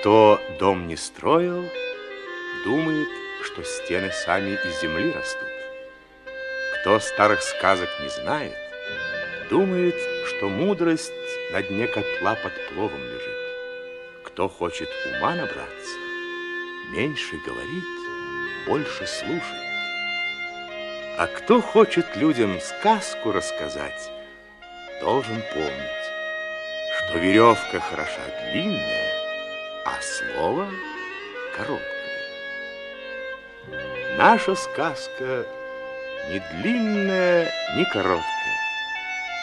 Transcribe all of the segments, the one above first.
Кто дом не строил, думает, что стены сами из земли растут. Кто старых сказок не знает, думает, что мудрость на дне котла под пловом лежит. Кто хочет ума набраться, меньше говорит, больше слушает. А кто хочет людям сказку рассказать, должен помнить, что веревка хороша длинная, а слово короткое. Наша сказка ни длинная, ни короткая.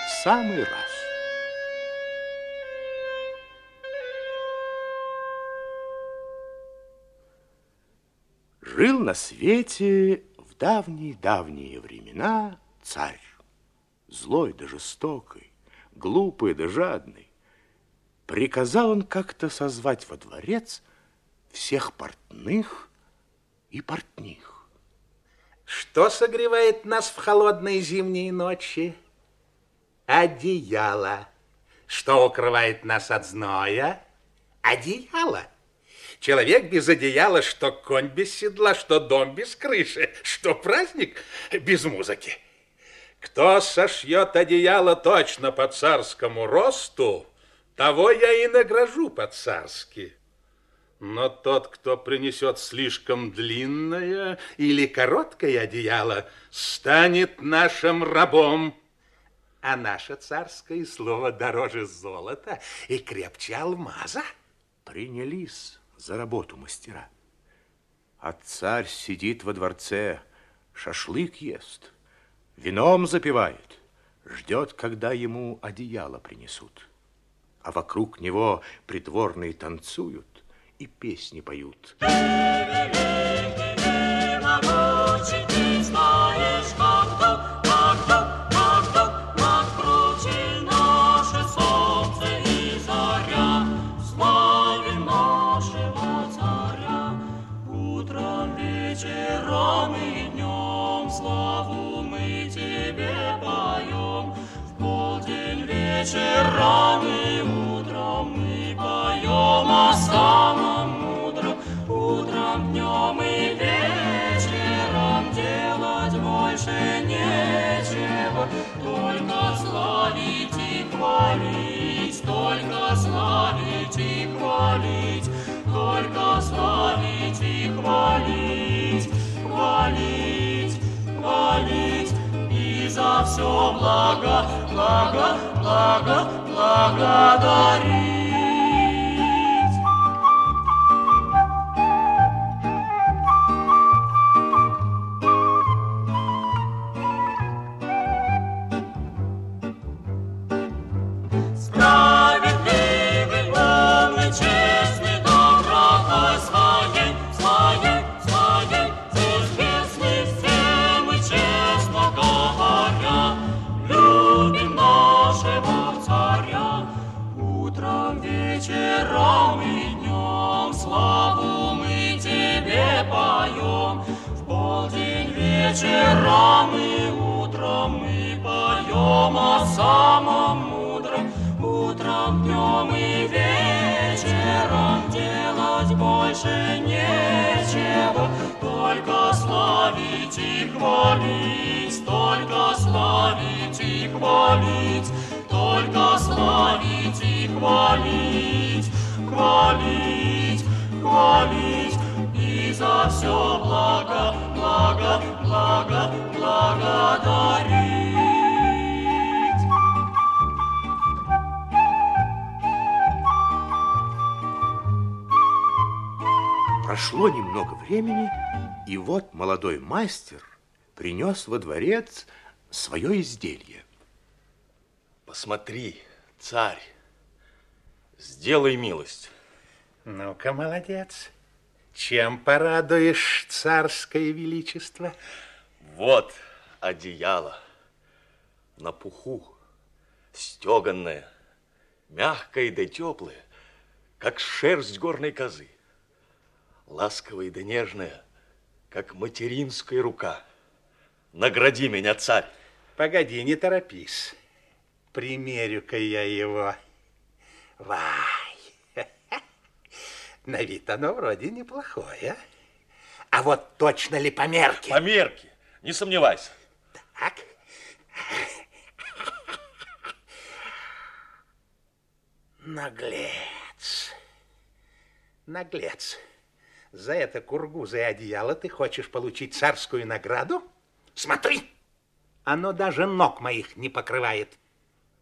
В самый раз. Жил на свете в давние-давние времена царь, злой да жестокий, глупый да жадный. Приказал он как-то созвать во дворец всех портных и портних. Что согревает нас в холодные зимние ночи? Одеяло. Что укрывает нас от зноя? Одеяло. Человек без одеяла, что конь без седла, что дом без крыши, что праздник без музыки. Кто сошьет одеяло точно по царскому росту, того я и награжу по-царски. Но тот, кто принесет слишком длинное или короткое одеяло, станет нашим рабом. А наше царское слово дороже золота и крепче алмаза. Принялись за работу мастера. А царь сидит во дворце, шашлык ест, вином запивает, ждет, когда ему одеяло принесут. А вокруг него придворные танцуют, и песни поют. Днем и вечером делать больше нечего, только славить и хвалить, только славить и хвалить, только славить и хвалить, хвалить, хвалить, и за все благо, благо, благо, благодарить. Славить и хвалить, только славить и хвалить, только славить и хвалить, хвалить, хвалить и за все благо, благо, благо, благодарить. Прошло немного времени, и вот молодой мастер принес во дворец свое изделие. Посмотри, царь, сделай милость. Ну-ка, молодец. Чем порадуешь царское величество? Вот одеяло на пуху, стеганное, мягкое да теплое, как шерсть горной козы, ласковое да нежное, как материнская рука. Награди меня, царь. Погоди, не торопись. Примерю-ка я его. Вай! На вид оно вроде неплохое. А вот точно ли по мерке? По мерке, не сомневайся. Так. Наглец. Наглец. За это кургузое одеяло ты хочешь получить царскую награду? Смотри, оно даже ног моих не покрывает.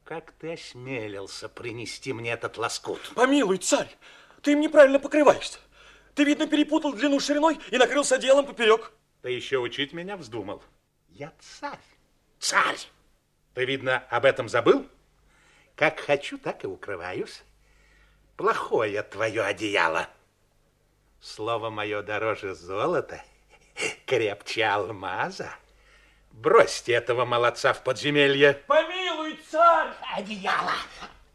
Как ты осмелился принести мне этот лоскут? Помилуй, царь, ты им неправильно покрываешься. Ты, видно, перепутал длину шириной и накрылся одеялом поперек. Ты еще учить меня вздумал. Я царь. Царь! Ты, видно, об этом забыл? Как хочу, так и укрываюсь. Плохое твое одеяло. Слово мое дороже золота, крепче алмаза. Бросьте этого молодца в подземелье. Помилуй, царь! Одеяло!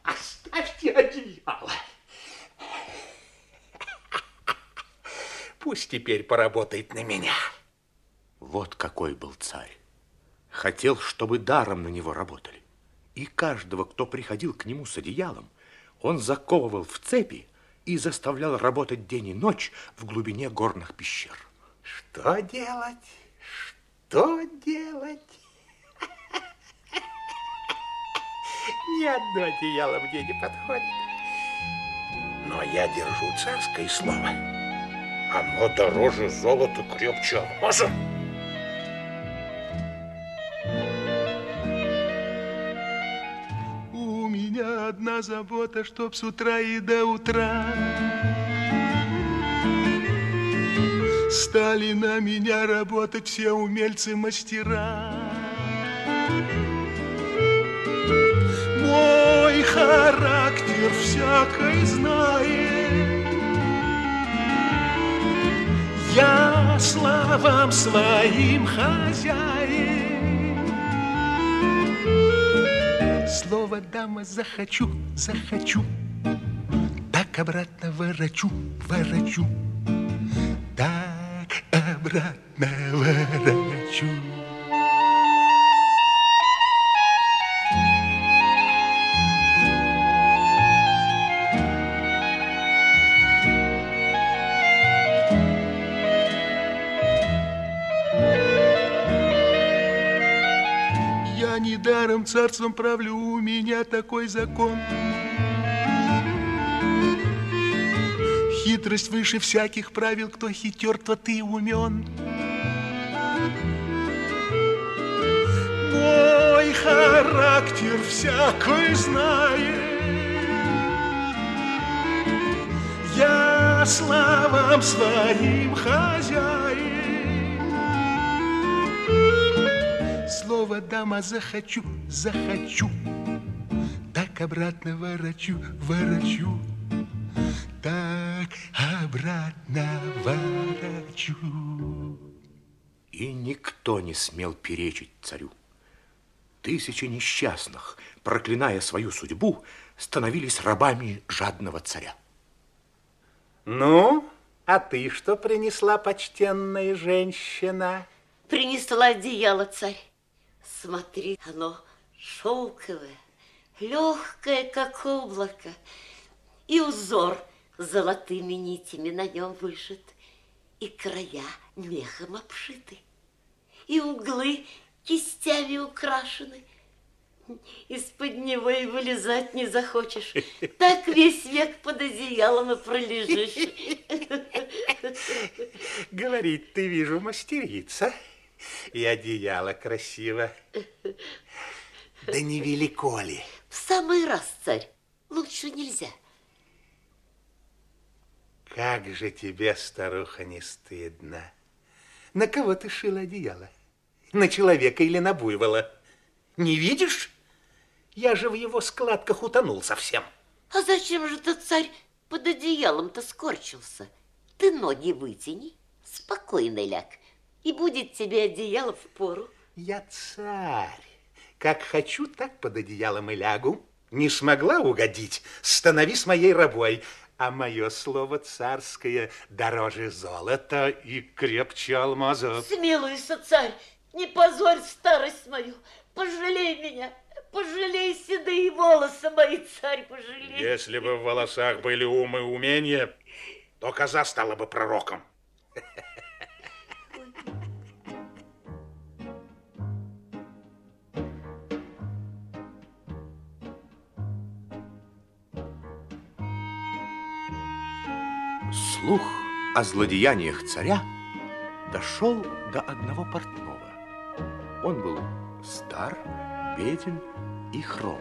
Оставьте одеяло! Пусть теперь поработает на меня. Вот какой был царь. Хотел, чтобы даром на него работали. И каждого, кто приходил к нему с одеялом, он заковывал в цепи и заставлял работать день и ночь в глубине горных пещер. Что делать? Что делать? Ни одно одеяло мне не подходит. Но я держу царское слово. Оно дороже золота крепче алмаза. Одна забота, чтоб с утра и до утра Стали на меня работать все умельцы-мастера. Мой характер всякой знает. Я словам своим хозяин. Слово дама захочу, захочу, так обратно ворочу, ворочу, так обратно ворочу. Недаром царством правлю, у меня такой закон. Хитрость выше всяких правил, кто хитер, тот и умен. Мой характер всякой знает. Я словам своим хозяин. Слово дама захочу, захочу, так обратно ворочу, ворочу, так обратно ворочу. И никто не смел перечить царю. Тысячи несчастных, проклиная свою судьбу, становились рабами жадного царя. Ну, а ты что принесла, почтенная женщина? Принесла одеяло, царь. Смотри, оно шелковое, легкое, как облако, и узор золотыми нитями на нем вышит, и края мехом обшиты, и углы кистями украшены. Из-под него и вылезать не захочешь. Так весь век под одеялом и пролежишь. Говорить ты, вижу, мастерица. И одеяло красиво. Да не велико ли? В самый раз, царь. Лучше нельзя. Как же тебе, старуха, не стыдно? На кого ты шила одеяло? На человека или на буйвола? Не видишь? Я же в его складках утонул совсем. А зачем же ты, царь, под одеялом-то скорчился? Ты ноги вытяни, спокойно ляг, и будет тебе одеяло в пору. Я царь. Как хочу, так под одеялом и лягу. Не смогла угодить, становись моей рабой. А мое слово царское дороже золота и крепче алмазов. Смилуйся, царь, не позорь старость мою, пожалей меня, пожалей седые волосы мои, царь, пожалей. Если бы в волосах были ум и умение, то коза стала бы пророком. Слух о злодеяниях царя дошел до одного портного. Он был стар, беден и хром.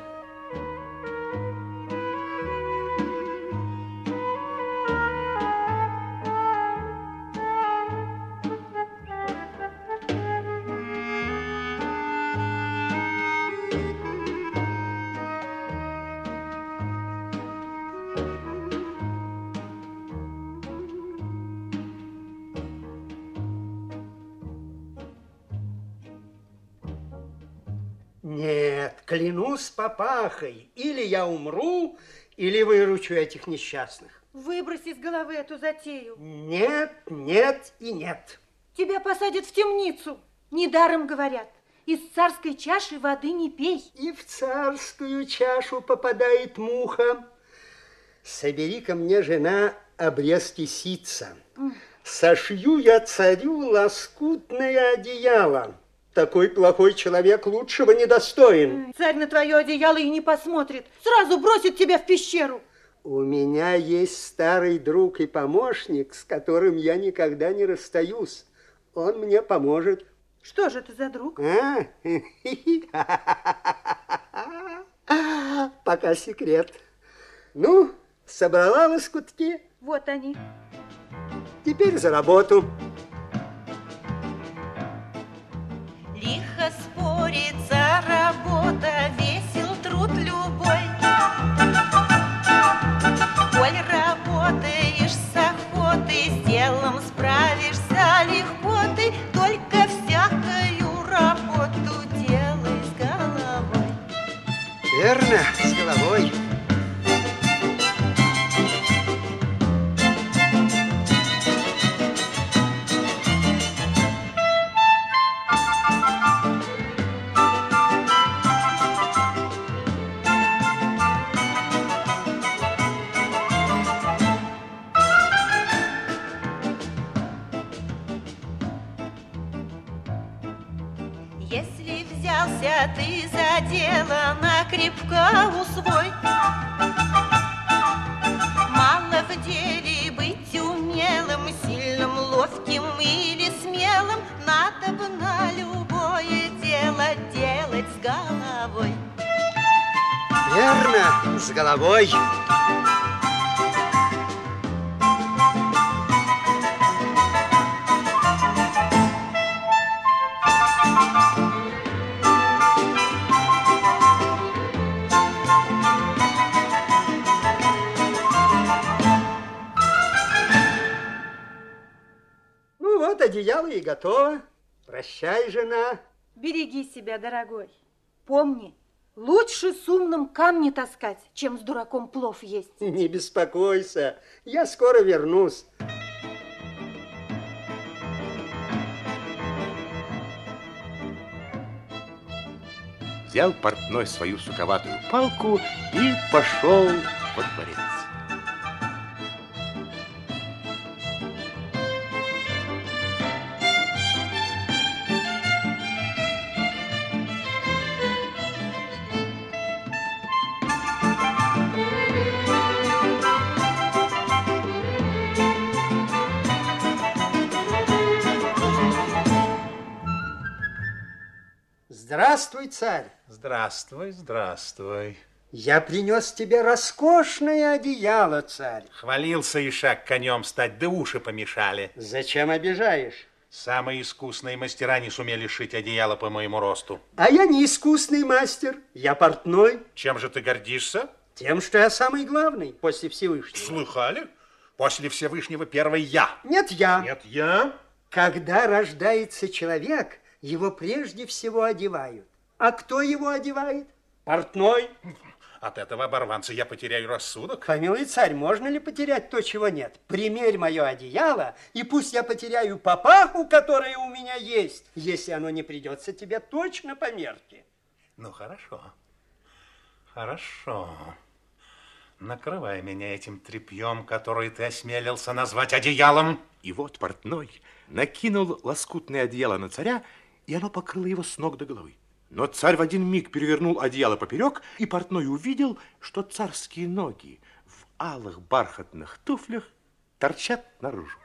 Клянусь папахой, или я умру, или выручу этих несчастных. Выбрось из головы эту затею. Нет, нет и нет. Тебя посадят в темницу. Недаром говорят, из царской чаши воды не пей. И в царскую чашу попадает муха. Собери-ка мне, жена, обрезки ситца. Сошью я царю лоскутное одеяло. Такой плохой человек лучшего не достоин. Царь на твое одеяло и не посмотрит. Сразу бросит тебя в пещеру. У меня есть старый друг и помощник, с которым я никогда не расстаюсь. Он мне поможет. Что же это за друг? А? Пока секрет. Ну, собрала лоскутки, Вот они. теперь за работу. Работа, весел труд любой. Коль работаешь с охотой, с делом справишься легко ты, только всякую работу делай с головой. Верно, Верно, с головой. Ну вот, одеяло и готово. Прощай, жена. Береги себя, дорогой. Помни, лучше с умным камни таскать, чем с дураком плов есть. Не беспокойся, я скоро вернусь. Взял портной свою суковатую палку и пошел во дворец. Здравствуй, царь. Здравствуй, здравствуй. Я принес тебе роскошное одеяло, царь. Хвалился Ишак конем стать, да уши помешали. Зачем обижаешь? Самые искусные мастера не сумели шить одеяло по моему росту. А я не искусный мастер, я портной. Чем же ты гордишься? Тем, что я самый главный после Всевышнего. Слыхали? После Всевышнего первый я. Нет, я. Нет, я? Когда рождается человек, его прежде всего одевают. А кто его одевает? Портной. От этого оборванца я потеряю рассудок. Помилуй, царь, можно ли потерять то, чего нет? Примерь мое одеяло, и пусть я потеряю папаху, которая у меня есть, если оно не придется тебе точно по мерке. Ну, хорошо. Хорошо. Накрывай меня этим тряпьем, который ты осмелился назвать одеялом. И вот портной накинул лоскутное одеяло на царя, и оно покрыло его с ног до головы. Но царь в один миг перевернул одеяло поперек, и портной увидел, что царские ноги в алых бархатных туфлях торчат наружу.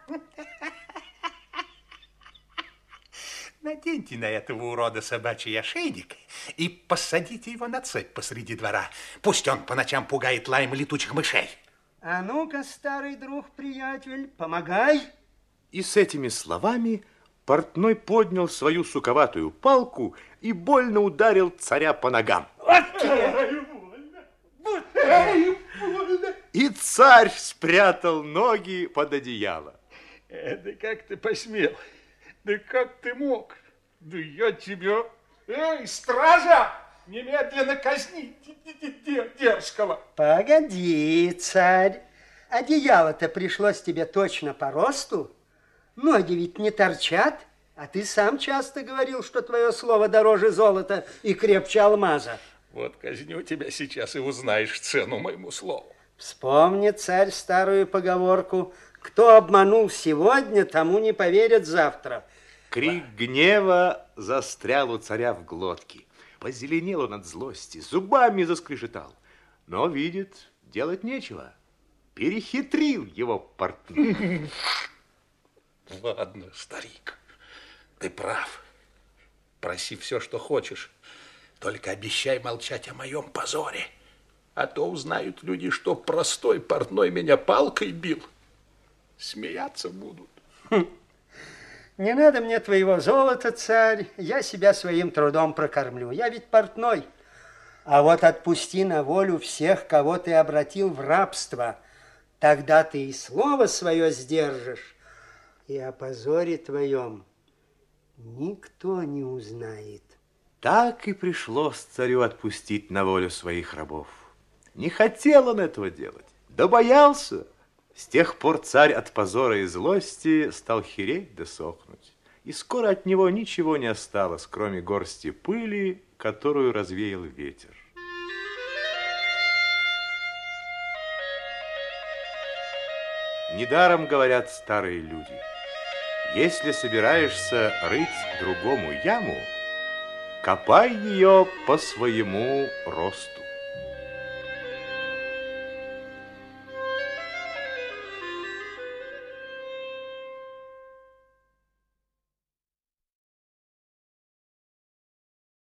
Наденьте на этого урода собачий ошейник и посадите его на цепь посреди двора. Пусть он по ночам пугает лаем летучих мышей. А ну-ка, старый друг-приятель, помогай. И с этими словами портной поднял свою суковатую палку и больно ударил царя по ногам. И царь спрятал ноги под одеяло. Э, да как ты посмел? Да как ты мог? Да я тебя... Эй, стража! Немедленно казни дерзкого. Погоди, царь. Одеяло-то пришлось тебе точно по росту. Ноги ведь не торчат. А ты сам часто говорил, что твое слово дороже золота и крепче алмаза. Вот казню тебя сейчас и узнаешь цену моему слову. Вспомни, царь, старую поговорку. Кто обманул сегодня, тому не поверят завтра. Крик гнева застрял у царя в глотке. Позеленел он от злости, зубами заскрежетал. Но, видит, делать нечего. Перехитрил его портной. Ладно, старик, ты прав. Проси все, что хочешь. Только обещай молчать о моем позоре. А то узнают люди, что простой портной меня палкой бил. Смеяться будут. Не надо мне твоего золота, царь. Я себя своим трудом прокормлю. Я ведь портной. А вот отпусти на волю всех, кого ты обратил в рабство. Тогда ты и слово свое сдержишь. И о позоре твоем никто не узнает. Так и пришлось царю отпустить на волю своих рабов. Не хотел он этого делать, да боялся. С тех пор царь от позора и злости стал хереть да сохнуть. И скоро от него ничего не осталось, кроме горсти пыли, которую развеял ветер. Недаром говорят старые люди, если собираешься рыть другому яму, копай ее по своему росту.